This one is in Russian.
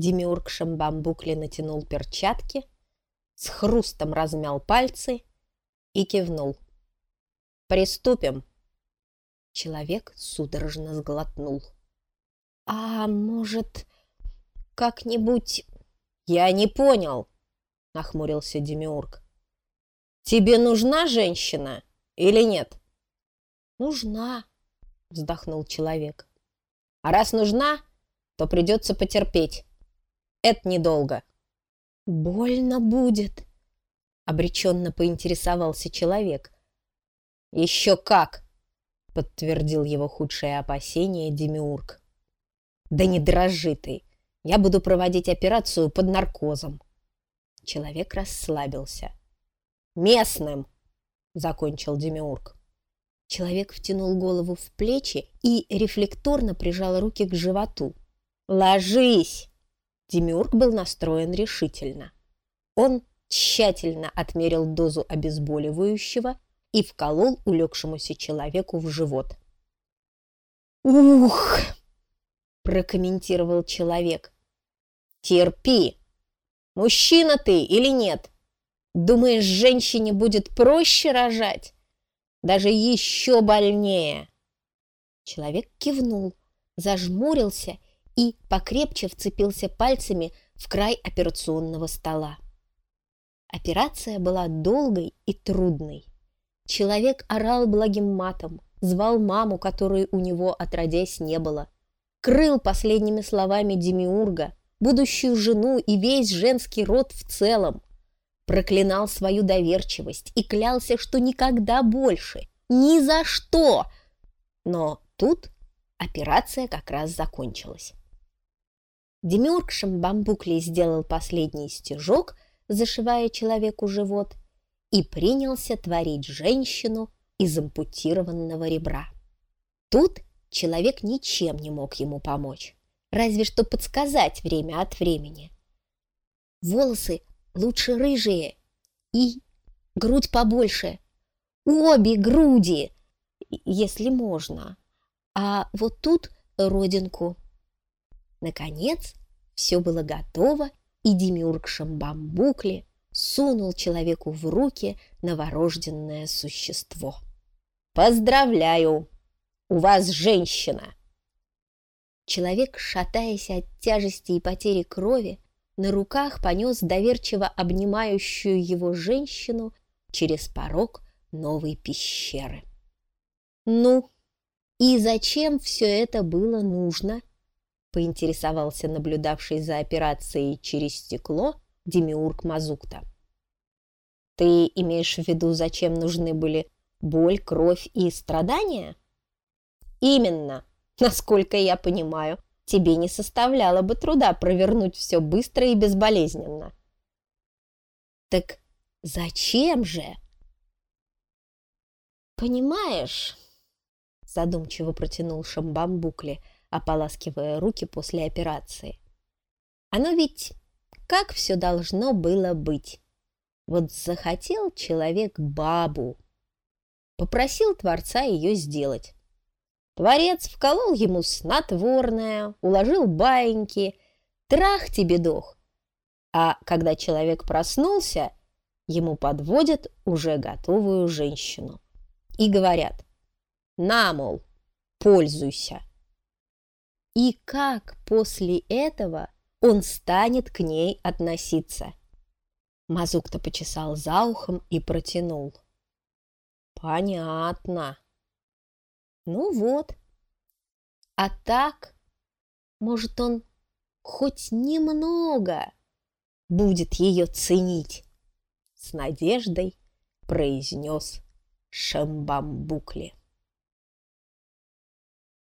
Демиург шамбамбукли натянул перчатки, с хрустом размял пальцы и кивнул. «Приступим!» Человек судорожно сглотнул. «А может, как-нибудь...» «Я не понял!» — нахмурился Демиург. «Тебе нужна женщина или нет?» «Нужна!» — вздохнул человек. «А раз нужна, то придется потерпеть. Это недолго». «Больно будет», — обреченно поинтересовался человек. «Еще как!» — подтвердил его худшее опасение Демиург. «Да не дрожи ты! Я буду проводить операцию под наркозом». Человек расслабился. «Местным!» — закончил Демиург. Человек втянул голову в плечи и рефлекторно прижал руки к животу. «Ложись!» Демиург был настроен решительно. Он тщательно отмерил дозу обезболивающего и вколол улегшемуся человеку в живот. «Ух!» – прокомментировал человек. «Терпи! Мужчина ты или нет? Думаешь, женщине будет проще рожать? Даже еще больнее!» Человек кивнул, зажмурился и и покрепче вцепился пальцами в край операционного стола. Операция была долгой и трудной. Человек орал благим матом, звал маму, которой у него отродясь не было, крыл последними словами Демиурга, будущую жену и весь женский род в целом, проклинал свою доверчивость и клялся, что никогда больше, ни за что. Но тут операция как раз закончилась. Демиуркшем бамбуклей сделал последний стежок, зашивая человеку живот, и принялся творить женщину из ампутированного ребра. Тут человек ничем не мог ему помочь, разве что подсказать время от времени. Волосы лучше рыжие и грудь побольше. Обе груди, если можно. А вот тут родинку – Наконец, все было готово, и демиург бамбукле сунул человеку в руки новорожденное существо. «Поздравляю! У вас женщина!» Человек, шатаясь от тяжести и потери крови, на руках понес доверчиво обнимающую его женщину через порог новой пещеры. «Ну, и зачем все это было нужно?» поинтересовался, наблюдавший за операцией через стекло, Демиург Мазукта. «Ты имеешь в виду, зачем нужны были боль, кровь и страдания?» «Именно. Насколько я понимаю, тебе не составляло бы труда провернуть все быстро и безболезненно». «Так зачем же?» «Понимаешь...» задумчиво протянул Шамбамбукли – ополаскивая руки после операции. Оно ведь как все должно было быть. Вот захотел человек бабу. Попросил Творца ее сделать. Творец вколол ему снотворное, уложил баиньки, трах тебе дох. А когда человек проснулся, ему подводят уже готовую женщину. И говорят, на, мол, пользуйся и как после этого он станет к ней относиться. Мазук-то почесал за ухом и протянул. Понятно. Ну вот. А так, может, он хоть немного будет ее ценить. С надеждой произнес Шамбамбукли.